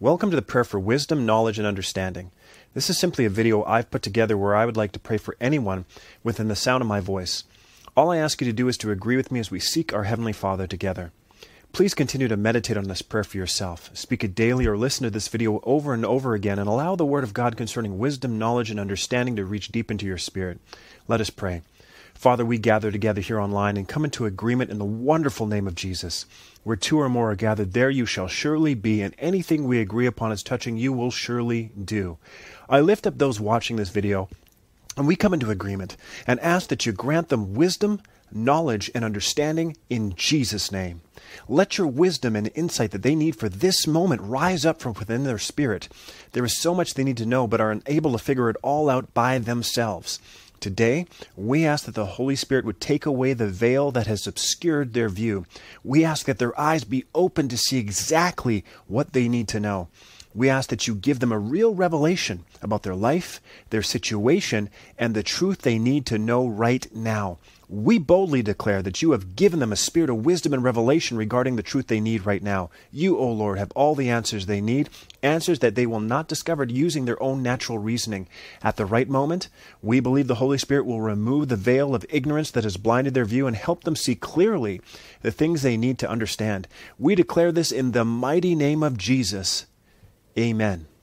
Welcome to the prayer for wisdom, knowledge, and understanding. This is simply a video I've put together where I would like to pray for anyone within the sound of my voice. All I ask you to do is to agree with me as we seek our Heavenly Father together. Please continue to meditate on this prayer for yourself. Speak it daily or listen to this video over and over again and allow the Word of God concerning wisdom, knowledge, and understanding to reach deep into your spirit. Let us pray. Father, we gather together here online and come into agreement in the wonderful name of Jesus. Where two or more are gathered, there you shall surely be, and anything we agree upon as touching you will surely do. I lift up those watching this video, and we come into agreement and ask that you grant them wisdom, knowledge, and understanding in Jesus' name. Let your wisdom and insight that they need for this moment rise up from within their spirit. There is so much they need to know, but are unable to figure it all out by themselves. Today, we ask that the Holy Spirit would take away the veil that has obscured their view. We ask that their eyes be open to see exactly what they need to know. We ask that you give them a real revelation about their life, their situation, and the truth they need to know right now. We boldly declare that you have given them a spirit of wisdom and revelation regarding the truth they need right now. You, O Lord, have all the answers they need, answers that they will not discover using their own natural reasoning. At the right moment, we believe the Holy Spirit will remove the veil of ignorance that has blinded their view and help them see clearly the things they need to understand. We declare this in the mighty name of Jesus. Amen.